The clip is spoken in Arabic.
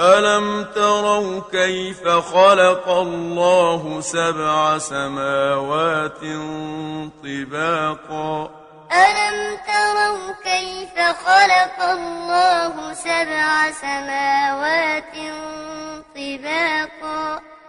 ألم تروا كيف خلق الله سبع سماوات طباقا؟ ألم تروا كيف خلق الله سبع سماوات